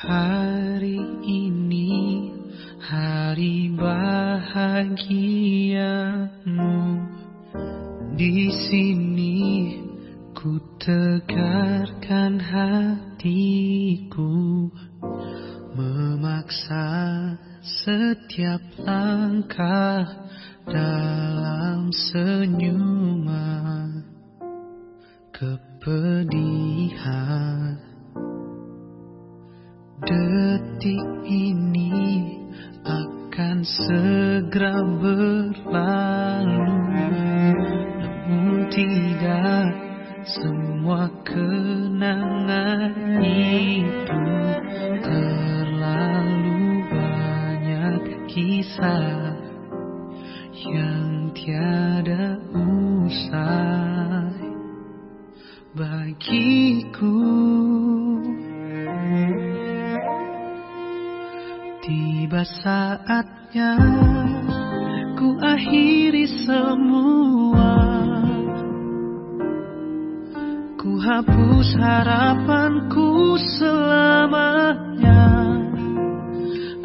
Hari ini hari bahagiamu. Di sini ku tegarkan hatiku memaksa setiap langkah dalam senyuman. Kepedihan Detik ini akan segera berlalu. Namun tidak semua kenangan itu Terlalu banyak kisah yang tiada usai. Bagiku Tiba saatnya ku akhiri semua hapus harapanku selamanya.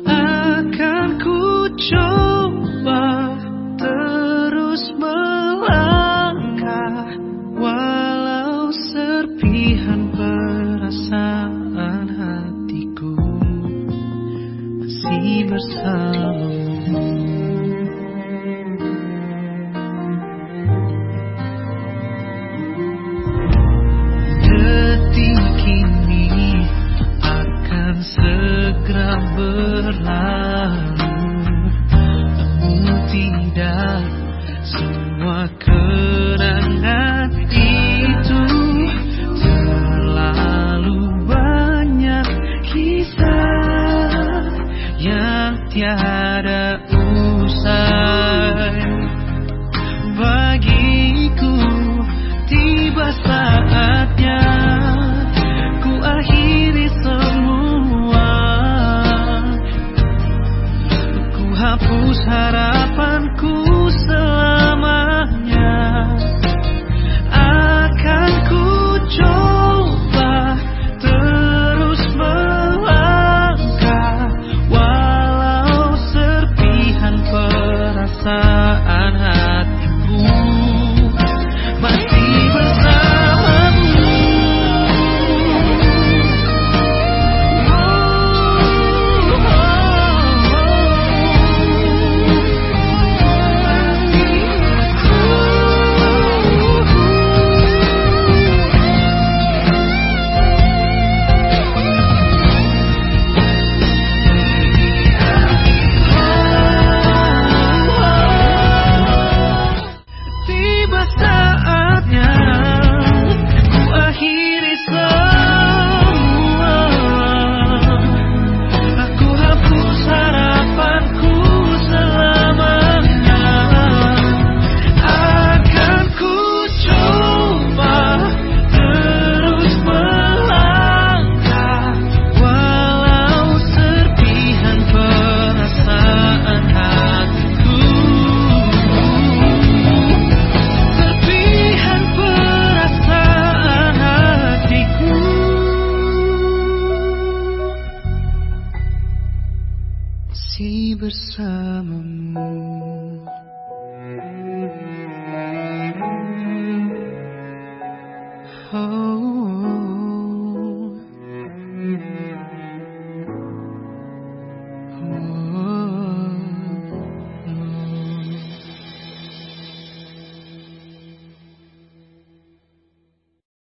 Akan ku coba terus melangkah Walau serpihan perasaan hatiku masih bersamamu berlalu. Namun tidak semua kenangan itu Terlalu banyak kisah yang tiada usai Masih bersamamu Oh